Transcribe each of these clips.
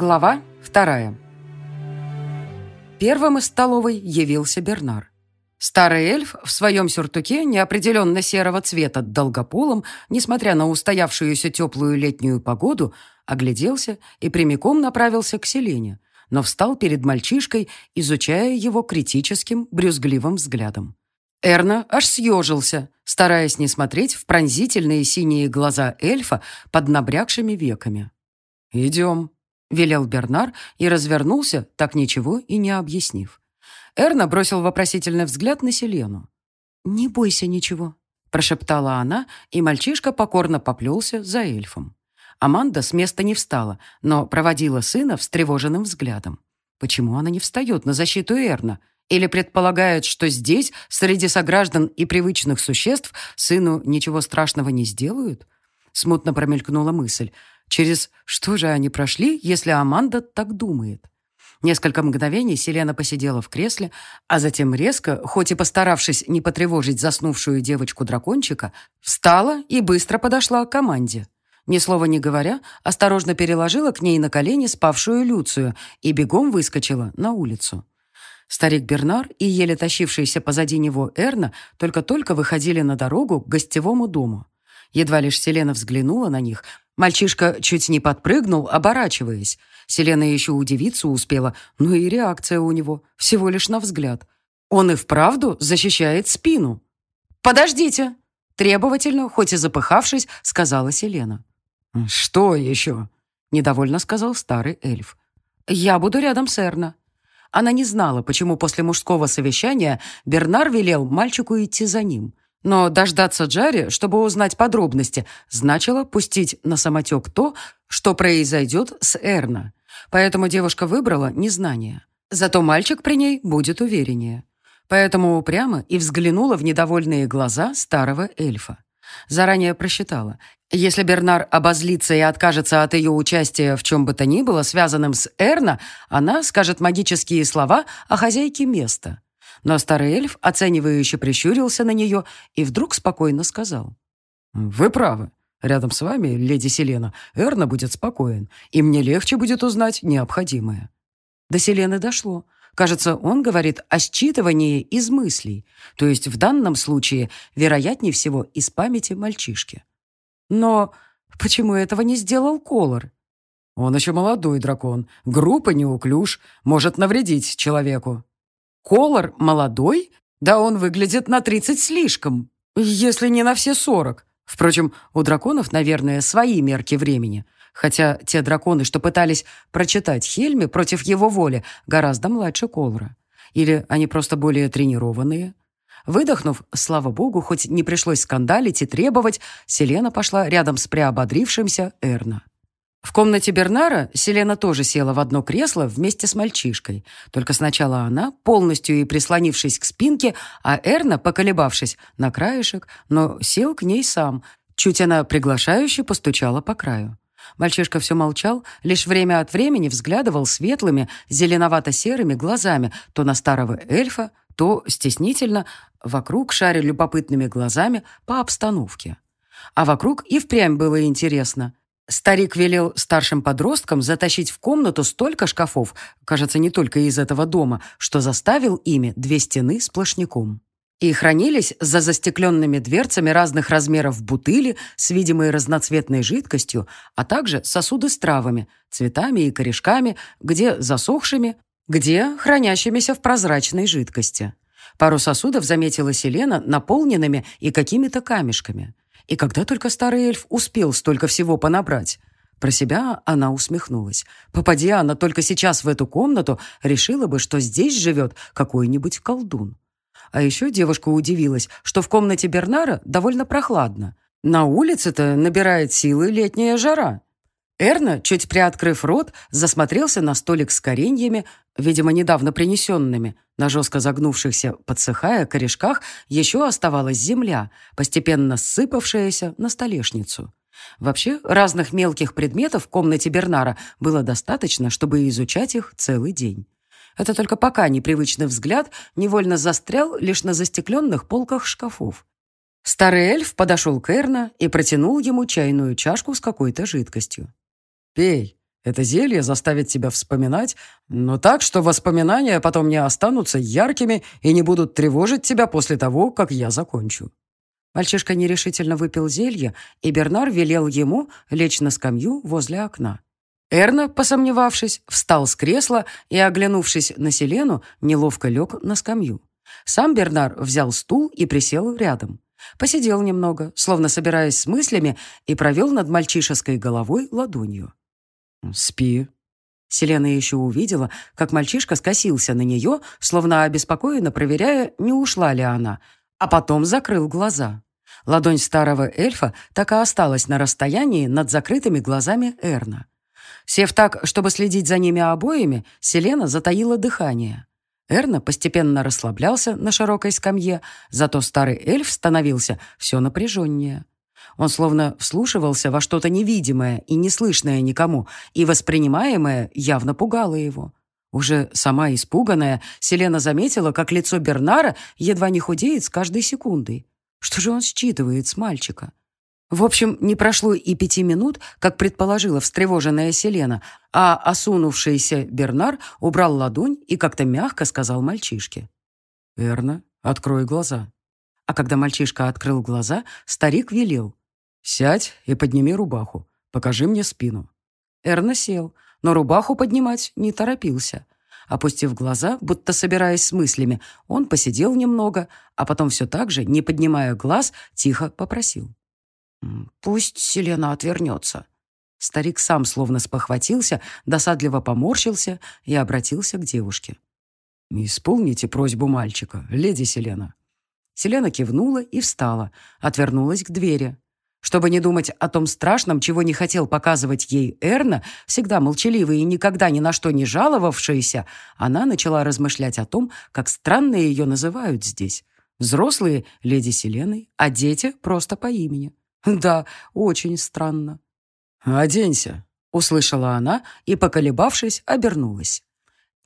Глава вторая. Первым из столовой явился Бернар. Старый эльф в своем сюртуке неопределенно серого цвета долгополом, несмотря на устоявшуюся теплую летнюю погоду, огляделся и прямиком направился к Селене, но встал перед мальчишкой, изучая его критическим, брюзгливым взглядом. Эрна аж съежился, стараясь не смотреть в пронзительные синие глаза эльфа под набрякшими веками. «Идем», — велел Бернар и развернулся, так ничего и не объяснив. Эрна бросил вопросительный взгляд на Селену. «Не бойся ничего», — прошептала она, и мальчишка покорно поплелся за эльфом. Аманда с места не встала, но проводила сына встревоженным взглядом. Почему она не встает на защиту Эрна? Или предполагает, что здесь, среди сограждан и привычных существ, сыну ничего страшного не сделают? Смутно промелькнула мысль. Через что же они прошли, если Аманда так думает? Несколько мгновений Селена посидела в кресле, а затем резко, хоть и постаравшись не потревожить заснувшую девочку-дракончика, встала и быстро подошла к команде. Ни слова не говоря, осторожно переложила к ней на колени спавшую Люцию и бегом выскочила на улицу. Старик Бернар и еле тащившийся позади него Эрна только-только выходили на дорогу к гостевому дому. Едва лишь Селена взглянула на них, Мальчишка чуть не подпрыгнул, оборачиваясь. Селена еще удивиться успела, но и реакция у него всего лишь на взгляд. Он и вправду защищает спину. «Подождите!» Требовательно, хоть и запыхавшись, сказала Селена. «Что еще?» — недовольно сказал старый эльф. «Я буду рядом с Эрна». Она не знала, почему после мужского совещания Бернар велел мальчику идти за ним. Но дождаться Джарри, чтобы узнать подробности, значило пустить на самотек то, что произойдет с Эрна. Поэтому девушка выбрала незнание. Зато мальчик при ней будет увереннее. Поэтому упрямо и взглянула в недовольные глаза старого эльфа. Заранее просчитала. Если Бернар обозлится и откажется от ее участия в чем бы то ни было, связанным с Эрна, она скажет магические слова о хозяйке места. Но старый эльф оценивающе прищурился на нее и вдруг спокойно сказал. «Вы правы. Рядом с вами, леди Селена, Эрна будет спокоен, и мне легче будет узнать необходимое». До Селены дошло. Кажется, он говорит о считывании из мыслей, то есть в данном случае, вероятнее всего, из памяти мальчишки. Но почему этого не сделал Колор? Он еще молодой дракон, груб и неуклюж, может навредить человеку. Колор молодой? Да он выглядит на 30 слишком, если не на все 40. Впрочем, у драконов, наверное, свои мерки времени. Хотя те драконы, что пытались прочитать Хельми против его воли, гораздо младше Колора. Или они просто более тренированные. Выдохнув, слава богу, хоть не пришлось скандалить и требовать, Селена пошла рядом с приободрившимся Эрна. В комнате Бернара Селена тоже села в одно кресло вместе с мальчишкой. Только сначала она, полностью и прислонившись к спинке, а Эрна, поколебавшись, на краешек, но сел к ней сам. Чуть она приглашающе постучала по краю. Мальчишка все молчал, лишь время от времени взглядывал светлыми, зеленовато-серыми глазами то на старого эльфа, то стеснительно, вокруг шаря любопытными глазами по обстановке. А вокруг и впрямь было интересно. Старик велел старшим подросткам затащить в комнату столько шкафов, кажется, не только из этого дома, что заставил ими две стены сплошняком. И хранились за застекленными дверцами разных размеров бутыли с видимой разноцветной жидкостью, а также сосуды с травами, цветами и корешками, где засохшими, где хранящимися в прозрачной жидкости. Пару сосудов заметила Селена наполненными и какими-то камешками. И когда только старый эльф успел столько всего понабрать? Про себя она усмехнулась. Попади она только сейчас в эту комнату, решила бы, что здесь живет какой-нибудь колдун. А еще девушка удивилась, что в комнате Бернара довольно прохладно. На улице-то набирает силы летняя жара. Эрна, чуть приоткрыв рот, засмотрелся на столик с кореньями, видимо, недавно принесенными. На жестко загнувшихся, подсыхая корешках еще оставалась земля, постепенно ссыпавшаяся на столешницу. Вообще, разных мелких предметов в комнате Бернара было достаточно, чтобы изучать их целый день. Это только пока непривычный взгляд невольно застрял лишь на застекленных полках шкафов. Старый эльф подошел к Эрна и протянул ему чайную чашку с какой-то жидкостью. «Пей, Это зелье заставит тебя вспоминать, но так, что воспоминания потом не останутся яркими и не будут тревожить тебя после того, как я закончу». Мальчишка нерешительно выпил зелье, и Бернар велел ему лечь на скамью возле окна. Эрна, посомневавшись, встал с кресла и, оглянувшись на Селену, неловко лег на скамью. Сам Бернар взял стул и присел рядом. Посидел немного, словно собираясь с мыслями, и провел над мальчишеской головой ладонью. «Спи». Селена еще увидела, как мальчишка скосился на нее, словно обеспокоенно проверяя, не ушла ли она, а потом закрыл глаза. Ладонь старого эльфа так и осталась на расстоянии над закрытыми глазами Эрна. Сев так, чтобы следить за ними обоими, Селена затаила дыхание. Эрна постепенно расслаблялся на широкой скамье, зато старый эльф становился все напряженнее. Он словно вслушивался во что-то невидимое и неслышное никому, и воспринимаемое явно пугало его. Уже сама испуганная, Селена заметила, как лицо Бернара едва не худеет с каждой секундой. Что же он считывает с мальчика? В общем, не прошло и пяти минут, как предположила встревоженная Селена, а осунувшийся Бернар убрал ладонь и как-то мягко сказал мальчишке. «Верно, открой глаза». А когда мальчишка открыл глаза, старик велел. «Сядь и подними рубаху. Покажи мне спину». Эрна сел, но рубаху поднимать не торопился. Опустив глаза, будто собираясь с мыслями, он посидел немного, а потом все так же, не поднимая глаз, тихо попросил. «Пусть Селена отвернется». Старик сам словно спохватился, досадливо поморщился и обратился к девушке. «Исполните просьбу мальчика, леди Селена». Селена кивнула и встала, отвернулась к двери. Чтобы не думать о том страшном, чего не хотел показывать ей Эрна, всегда молчаливый и никогда ни на что не жаловавшаяся, она начала размышлять о том, как странно ее называют здесь. Взрослые — леди Селеной, а дети — просто по имени. Да, очень странно. «Оденься», — услышала она и, поколебавшись, обернулась.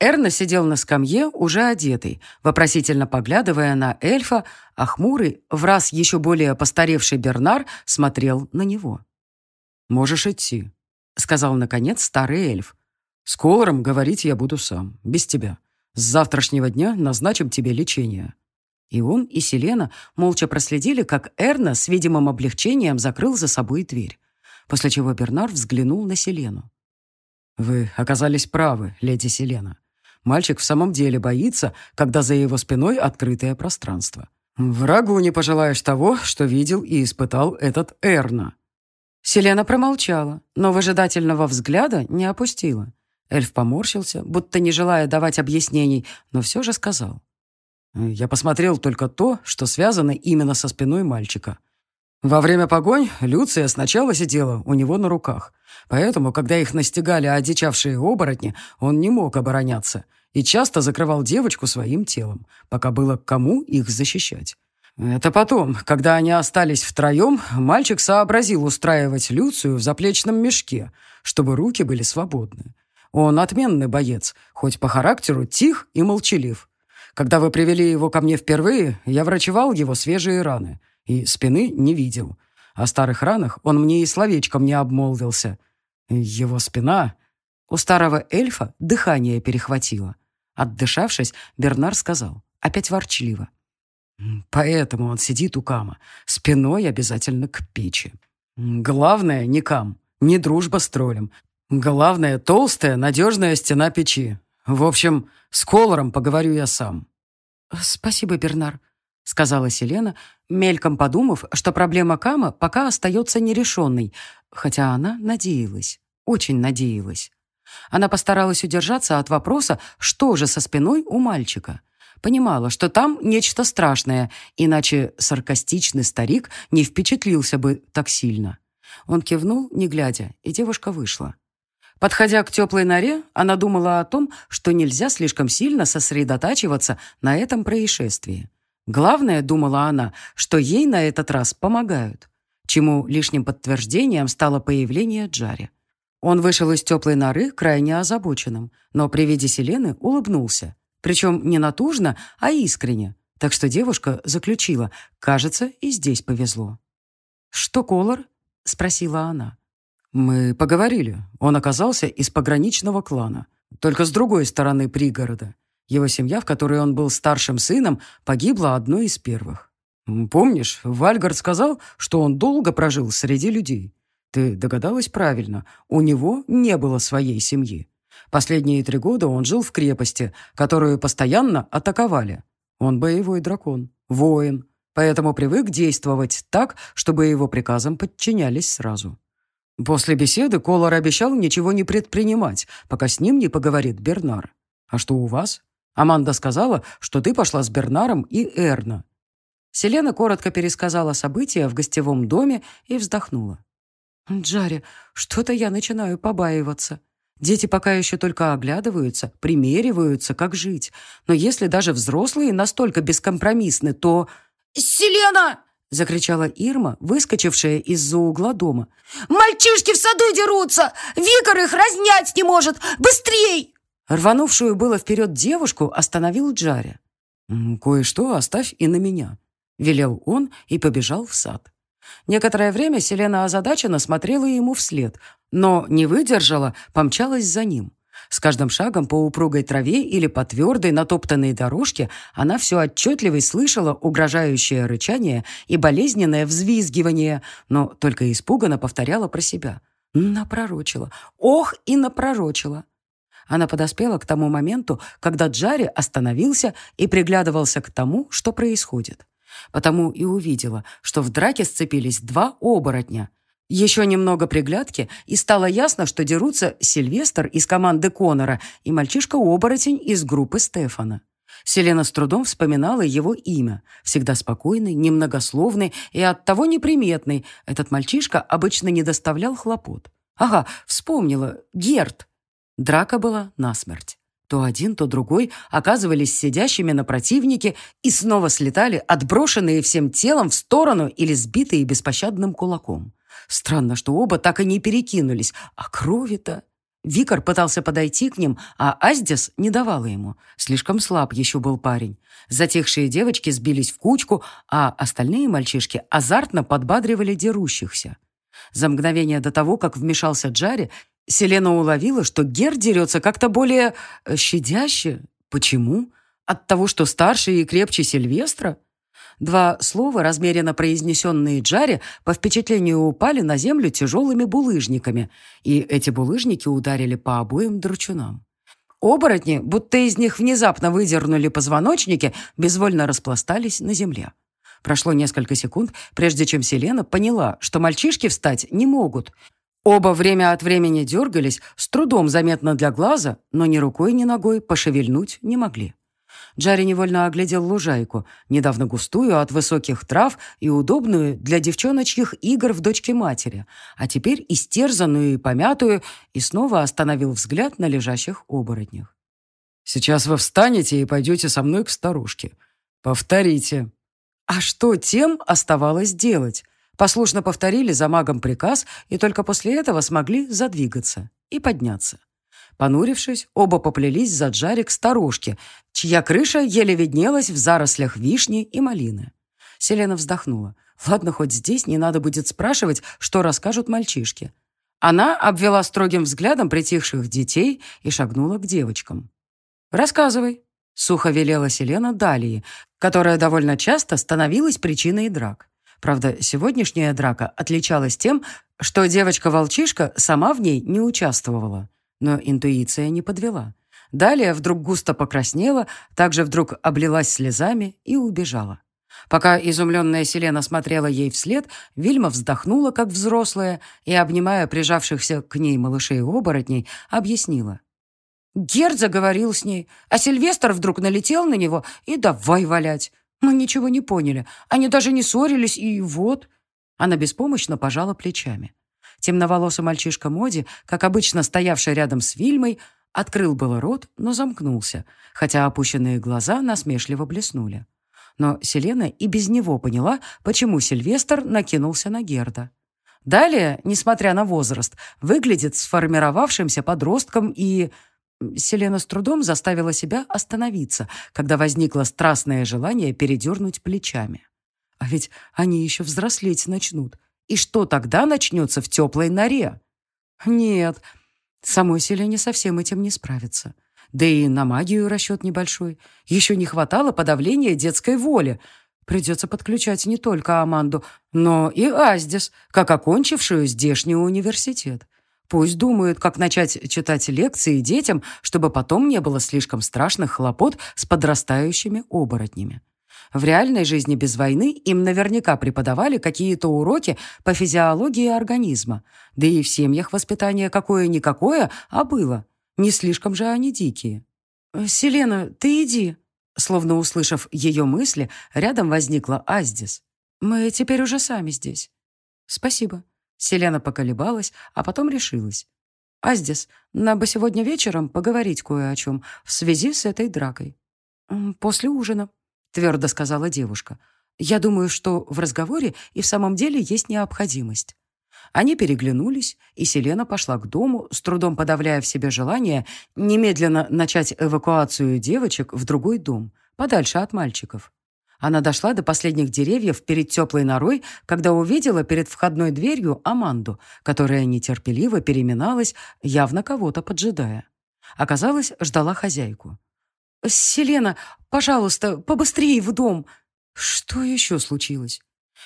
Эрна сидел на скамье, уже одетый, вопросительно поглядывая на эльфа, а хмурый, в раз еще более постаревший Бернар смотрел на него. «Можешь идти», — сказал, наконец, старый эльф. «С Колором говорить я буду сам, без тебя. С завтрашнего дня назначим тебе лечение». И он, и Селена молча проследили, как Эрна с видимым облегчением закрыл за собой дверь, после чего Бернар взглянул на Селену. «Вы оказались правы, леди Селена. Мальчик в самом деле боится, когда за его спиной открытое пространство. Врагу не пожелаешь того, что видел и испытал этот Эрна». Селена промолчала, но выжидательного взгляда не опустила. Эльф поморщился, будто не желая давать объяснений, но все же сказал. Я посмотрел только то, что связано именно со спиной мальчика. Во время погонь Люция сначала сидела у него на руках, поэтому, когда их настигали одичавшие оборотни, он не мог обороняться и часто закрывал девочку своим телом, пока было кому их защищать. Это потом, когда они остались втроем, мальчик сообразил устраивать Люцию в заплечном мешке, чтобы руки были свободны. Он отменный боец, хоть по характеру тих и молчалив, когда вы привели его ко мне впервые, я врачевал его свежие раны и спины не видел. О старых ранах он мне и словечком не обмолвился. Его спина... У старого эльфа дыхание перехватило. Отдышавшись, Бернар сказал, опять ворчливо. «Поэтому он сидит у Кама, спиной обязательно к печи. Главное не Кам, не дружба с троллем. Главное — толстая, надежная стена печи. В общем, с Колором поговорю я сам». «Спасибо, Бернар», — сказала Селена, мельком подумав, что проблема Кама пока остается нерешенной, хотя она надеялась, очень надеялась. Она постаралась удержаться от вопроса, что же со спиной у мальчика. Понимала, что там нечто страшное, иначе саркастичный старик не впечатлился бы так сильно. Он кивнул, не глядя, и девушка вышла. Подходя к теплой норе, она думала о том, что нельзя слишком сильно сосредотачиваться на этом происшествии. Главное, думала она, что ей на этот раз помогают, чему лишним подтверждением стало появление Джари. Он вышел из теплой норы крайне озабоченным, но при виде Селены улыбнулся. Причем не натужно, а искренне. Так что девушка заключила, кажется, и здесь повезло. «Что, Колор?» — спросила она. Мы поговорили. Он оказался из пограничного клана, только с другой стороны пригорода. Его семья, в которой он был старшим сыном, погибла одной из первых. Помнишь, Вальгард сказал, что он долго прожил среди людей? Ты догадалась правильно, у него не было своей семьи. Последние три года он жил в крепости, которую постоянно атаковали. Он боевой дракон, воин, поэтому привык действовать так, чтобы его приказам подчинялись сразу. После беседы Колор обещал ничего не предпринимать, пока с ним не поговорит Бернар. А что у вас? Аманда сказала, что ты пошла с Бернаром и Эрна. Селена коротко пересказала события в гостевом доме и вздохнула. «Джарри, что-то я начинаю побаиваться. Дети пока еще только оглядываются, примериваются, как жить. Но если даже взрослые настолько бескомпромиссны, то...» «Селена!» — закричала Ирма, выскочившая из-за угла дома. «Мальчишки в саду дерутся! Викар их разнять не может! Быстрей!» Рванувшую было вперед девушку остановил Джарри. «Кое-что оставь и на меня», — велел он и побежал в сад. Некоторое время Селена озадаченно смотрела ему вслед, но не выдержала, помчалась за ним. С каждым шагом по упругой траве или по твердой натоптанной дорожке она все отчетливо слышала угрожающее рычание и болезненное взвизгивание, но только испуганно повторяла про себя. Напророчила. Ох и напророчила. Она подоспела к тому моменту, когда Джарри остановился и приглядывался к тому, что происходит. Потому и увидела, что в драке сцепились два оборотня. Еще немного приглядки, и стало ясно, что дерутся Сильвестр из команды Конора и мальчишка-оборотень из группы Стефана. Селена с трудом вспоминала его имя. Всегда спокойный, немногословный и оттого неприметный. Этот мальчишка обычно не доставлял хлопот. Ага, вспомнила. Герт. Драка была насмерть. То один, то другой оказывались сидящими на противнике и снова слетали, отброшенные всем телом в сторону или сбитые беспощадным кулаком. Странно, что оба так и не перекинулись. А крови-то... Викар пытался подойти к ним, а Аздис не давала ему. Слишком слаб еще был парень. Затихшие девочки сбились в кучку, а остальные мальчишки азартно подбадривали дерущихся. За мгновение до того, как вмешался Джари, Селена уловила, что Гер дерется как-то более э, щадяще. Почему? От того, что старше и крепче Сильвестра? Два слова, размеренно произнесенные Джаре, по впечатлению упали на землю тяжелыми булыжниками, и эти булыжники ударили по обоим дручунам. Оборотни, будто из них внезапно выдернули позвоночники, безвольно распластались на земле. Прошло несколько секунд, прежде чем Селена поняла, что мальчишки встать не могут, Оба время от времени дергались, с трудом заметно для глаза, но ни рукой, ни ногой пошевельнуть не могли. Джарри невольно оглядел лужайку, недавно густую от высоких трав и удобную для девчоночьих игр в дочке матери, а теперь истерзанную и помятую, и снова остановил взгляд на лежащих оборотнях. «Сейчас вы встанете и пойдете со мной к старушке. Повторите». А что тем оставалось делать? Послушно повторили за магом приказ и только после этого смогли задвигаться и подняться. Понурившись, оба поплелись за Джарик сторожке, чья крыша еле виднелась в зарослях вишни и малины. Селена вздохнула. Ладно, хоть здесь не надо будет спрашивать, что расскажут мальчишки. Она обвела строгим взглядом притихших детей и шагнула к девочкам. «Рассказывай», — сухо велела Селена Далии, которая довольно часто становилась причиной драк. Правда, сегодняшняя драка отличалась тем, что девочка-волчишка сама в ней не участвовала. Но интуиция не подвела. Далее вдруг густо покраснела, также вдруг облилась слезами и убежала. Пока изумленная Селена смотрела ей вслед, Вильма вздохнула, как взрослая, и, обнимая прижавшихся к ней малышей-оборотней, объяснила. Герд заговорил с ней, а Сильвестр вдруг налетел на него и давай валять. Мы ничего не поняли. Они даже не ссорились, и вот...» Она беспомощно пожала плечами. Темноволосый мальчишка Моди, как обычно стоявший рядом с Вильмой, открыл было рот, но замкнулся, хотя опущенные глаза насмешливо блеснули. Но Селена и без него поняла, почему Сильвестр накинулся на Герда. Далее, несмотря на возраст, выглядит сформировавшимся подростком и Селена с трудом заставила себя остановиться, когда возникло страстное желание передернуть плечами. А ведь они еще взрослеть начнут. И что тогда начнется в теплой норе? Нет, самой Селене совсем этим не справится. Да и на магию расчет небольшой. Еще не хватало подавления детской воли. Придется подключать не только Аманду, но и Аздис, как окончившую здешний университет. Пусть думают, как начать читать лекции детям, чтобы потом не было слишком страшных хлопот с подрастающими оборотнями. В реальной жизни без войны им наверняка преподавали какие-то уроки по физиологии организма. Да и в семьях воспитание какое-никакое, а было. Не слишком же они дикие. «Селена, ты иди», Словно услышав ее мысли, рядом возникла Аздис. «Мы теперь уже сами здесь». «Спасибо». Селена поколебалась, а потом решилась. «Аздис, нам бы сегодня вечером поговорить кое о чем в связи с этой дракой». «После ужина», — твердо сказала девушка. «Я думаю, что в разговоре и в самом деле есть необходимость». Они переглянулись, и Селена пошла к дому, с трудом подавляя в себе желание немедленно начать эвакуацию девочек в другой дом, подальше от мальчиков. Она дошла до последних деревьев перед теплой норой, когда увидела перед входной дверью Аманду, которая нетерпеливо переминалась, явно кого-то поджидая. Оказалось, ждала хозяйку. «Селена, пожалуйста, побыстрее в дом!» Что еще случилось?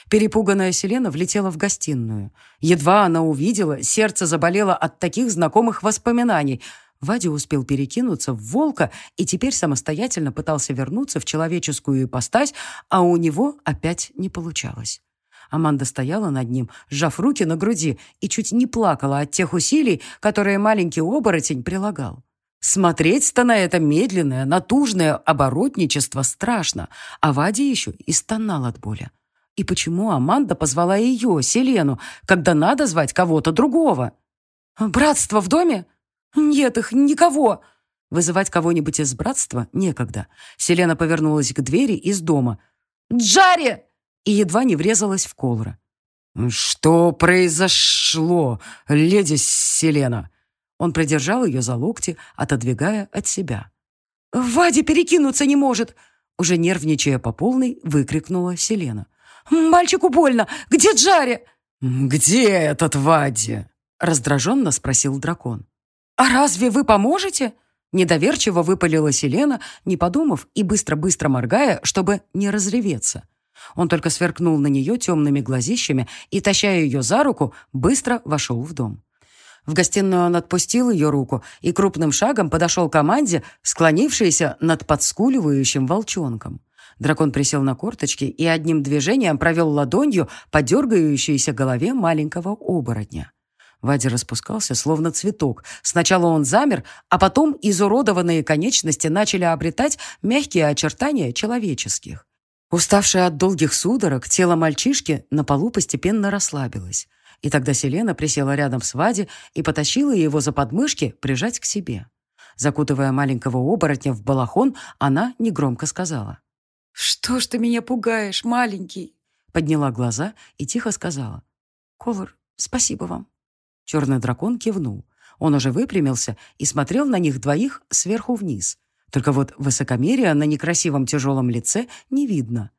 Перепуганная Селена влетела в гостиную. Едва она увидела, сердце заболело от таких знакомых воспоминаний. Вадя успел перекинуться в волка и теперь самостоятельно пытался вернуться в человеческую ипостась, а у него опять не получалось. Аманда стояла над ним, сжав руки на груди, и чуть не плакала от тех усилий, которые маленький оборотень прилагал. Смотреть-то на это медленное, натужное оборотничество страшно, а Вадя еще и стонал от боли. И почему Аманда позвала ее, Селену, когда надо звать кого-то другого? «Братство в доме? Нет их, никого!» Вызывать кого-нибудь из братства некогда. Селена повернулась к двери из дома. «Джари!» И едва не врезалась в Колора. «Что произошло, леди Селена?» Он придержал ее за локти, отодвигая от себя. «Вади перекинуться не может!» Уже нервничая по полной, выкрикнула Селена. «Мальчику больно! Где Джари?» «Где этот Вадди?» — раздраженно спросил дракон. «А разве вы поможете?» Недоверчиво выпалила Селена, не подумав и быстро-быстро моргая, чтобы не разреветься. Он только сверкнул на нее темными глазищами и, таща ее за руку, быстро вошел в дом. В гостиную он отпустил ее руку и крупным шагом подошел к команде, склонившейся над подскуливающим волчонком. Дракон присел на корточки и одним движением провел ладонью по дергающейся голове маленького оборотня. Вадя распускался, словно цветок. Сначала он замер, а потом изуродованные конечности начали обретать мягкие очертания человеческих. Уставшее от долгих судорог, тело мальчишки на полу постепенно расслабилось. И тогда Селена присела рядом с Вади и потащила его за подмышки прижать к себе. Закутывая маленького оборотня в балахон, она негромко сказала. «Что ж ты меня пугаешь, маленький?» Подняла глаза и тихо сказала. «Колор, спасибо вам». Черный дракон кивнул. Он уже выпрямился и смотрел на них двоих сверху вниз. Только вот высокомерия на некрасивом тяжелом лице не видно.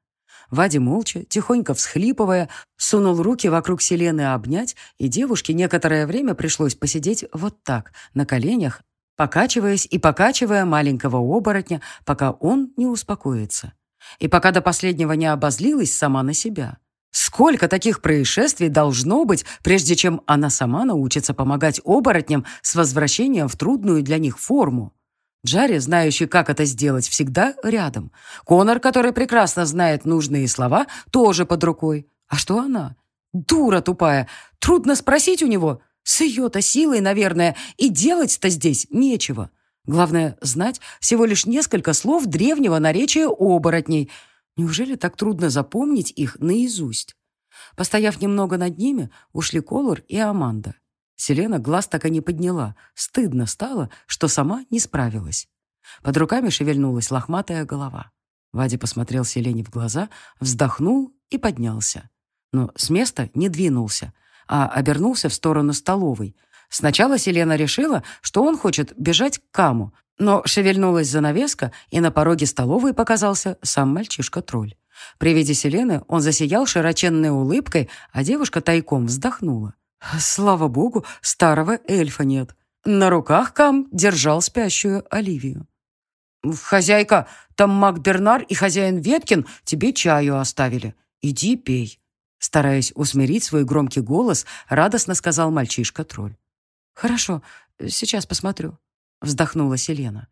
Вадя молча, тихонько всхлипывая, сунул руки вокруг Селены обнять, и девушке некоторое время пришлось посидеть вот так, на коленях, покачиваясь и покачивая маленького оборотня, пока он не успокоится. И пока до последнего не обозлилась сама на себя. Сколько таких происшествий должно быть, прежде чем она сама научится помогать оборотням с возвращением в трудную для них форму? Джарри, знающий, как это сделать, всегда рядом. Конор, который прекрасно знает нужные слова, тоже под рукой. А что она? Дура тупая. Трудно спросить у него. С ее-то силой, наверное, и делать-то здесь нечего. Главное — знать всего лишь несколько слов древнего наречия оборотней. Неужели так трудно запомнить их наизусть? Постояв немного над ними, ушли Колор и Аманда. Селена глаз так и не подняла. Стыдно стало, что сама не справилась. Под руками шевельнулась лохматая голова. Вадя посмотрел Селене в глаза, вздохнул и поднялся. Но с места не двинулся, а обернулся в сторону столовой — Сначала Селена решила, что он хочет бежать к Каму, но шевельнулась занавеска, и на пороге столовой показался сам мальчишка-тролль. При виде Селены он засиял широченной улыбкой, а девушка тайком вздохнула. Слава богу, старого эльфа нет. На руках Кам держал спящую Оливию. «Хозяйка, там маг Бернар и хозяин Веткин тебе чаю оставили. Иди пей». Стараясь усмирить свой громкий голос, радостно сказал мальчишка-тролль. «Хорошо, сейчас посмотрю», — вздохнула Селена.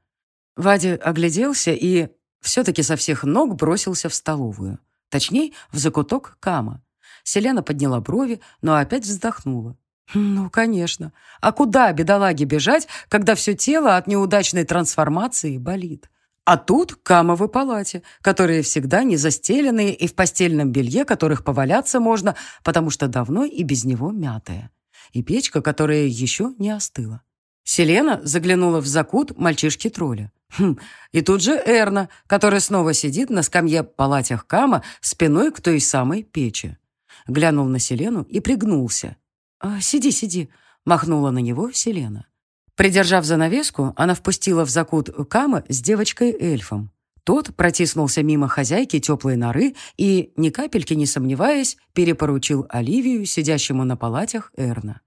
Вадя огляделся и все-таки со всех ног бросился в столовую. Точнее, в закуток Кама. Селена подняла брови, но опять вздохнула. Ну, конечно. А куда бедолаге бежать, когда все тело от неудачной трансформации болит? А тут камовы палате, которые всегда не застеленные и в постельном белье, которых поваляться можно, потому что давно и без него мятая. И печка, которая еще не остыла. Селена заглянула в закут мальчишки-тролля. Хм, и тут же Эрна, который снова сидит на скамье палатях Кама спиной к той самой печи. Глянул на Селену и пригнулся. «А, «Сиди, сиди», — махнула на него Селена. Придержав занавеску, она впустила в закут Кама с девочкой-эльфом. Тот протиснулся мимо хозяйки теплой норы и, ни капельки не сомневаясь, перепоручил Оливию, сидящему на палатях Эрна.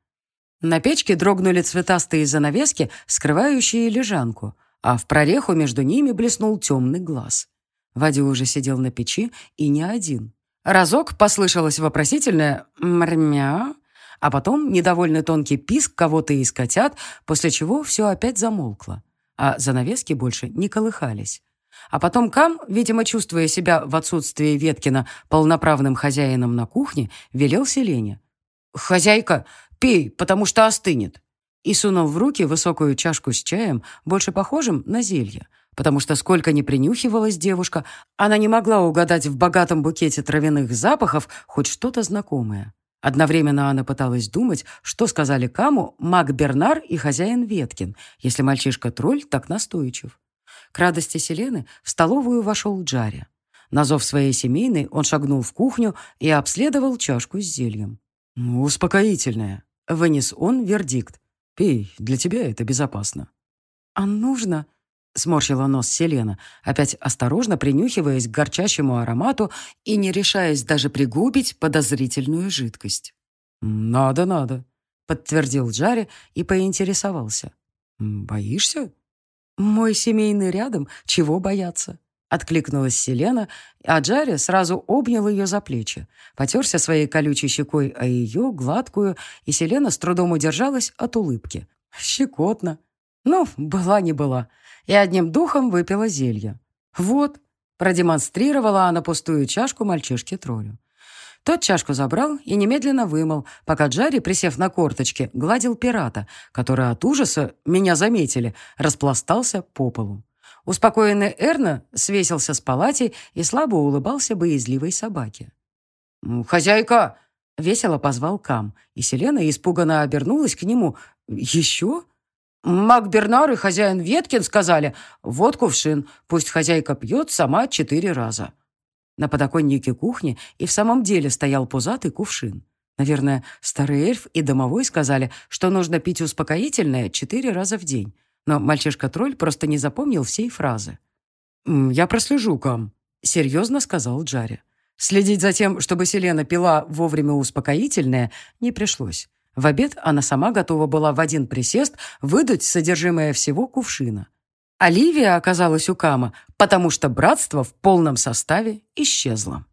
На печке дрогнули цветастые занавески, скрывающие лежанку, а в прореху между ними блеснул темный глаз. Вадя уже сидел на печи и не один. Разок послышалось вопросительное «мрмя», а потом недовольный тонкий писк кого-то из котят, после чего все опять замолкло, а занавески больше не колыхались. А потом Кам, видимо, чувствуя себя в отсутствии Веткина полноправным хозяином на кухне, велел Селене. «Хозяйка, пей, потому что остынет!» И сунул в руки высокую чашку с чаем, больше похожим на зелье, потому что сколько ни принюхивалась девушка, она не могла угадать в богатом букете травяных запахов хоть что-то знакомое. Одновременно она пыталась думать, что сказали Каму маг Бернар и хозяин Веткин, если мальчишка-тролль так настойчив. К радости Селены в столовую вошел Джарри. На зов своей семейной он шагнул в кухню и обследовал чашку с зельем. «Ну, «Успокоительное», — вынес он вердикт. «Пей, для тебя это безопасно». «А нужно?» Сморщила нос Селена, опять осторожно принюхиваясь к горчащему аромату и не решаясь даже пригубить подозрительную жидкость. «Надо, надо», — подтвердил Джаре и поинтересовался. «Боишься?» «Мой семейный рядом, чего бояться?» Откликнулась Селена, а Джаре сразу обнял ее за плечи, потерся своей колючей щекой о ее, гладкую, и Селена с трудом удержалась от улыбки. «Щекотно». Ну, была не была и одним духом выпила зелье. «Вот», — продемонстрировала она пустую чашку мальчишке-троллю. Тот чашку забрал и немедленно вымыл, пока Джарри, присев на корточки, гладил пирата, который от ужаса, меня заметили, распластался по полу. Успокоенный Эрна свесился с палати и слабо улыбался боязливой собаке. «Хозяйка!» — весело позвал Кам, и Селена испуганно обернулась к нему. «Еще?» Мак Бернар и хозяин Веткин сказали, вот кувшин, пусть хозяйка пьет сама четыре раза. На подоконнике кухни и в самом деле стоял пузатый кувшин. Наверное, старый эльф и домовой сказали, что нужно пить успокоительное четыре раза в день. Но мальчишка-тролль просто не запомнил всей фразы. «Я прослежу, Кам», — серьезно сказал Джарри. Следить за тем, чтобы Селена пила вовремя успокоительное, не пришлось. В обед она сама готова была в один присест выдать содержимое всего кувшина. Оливия оказалась у Кама, потому что братство в полном составе исчезло.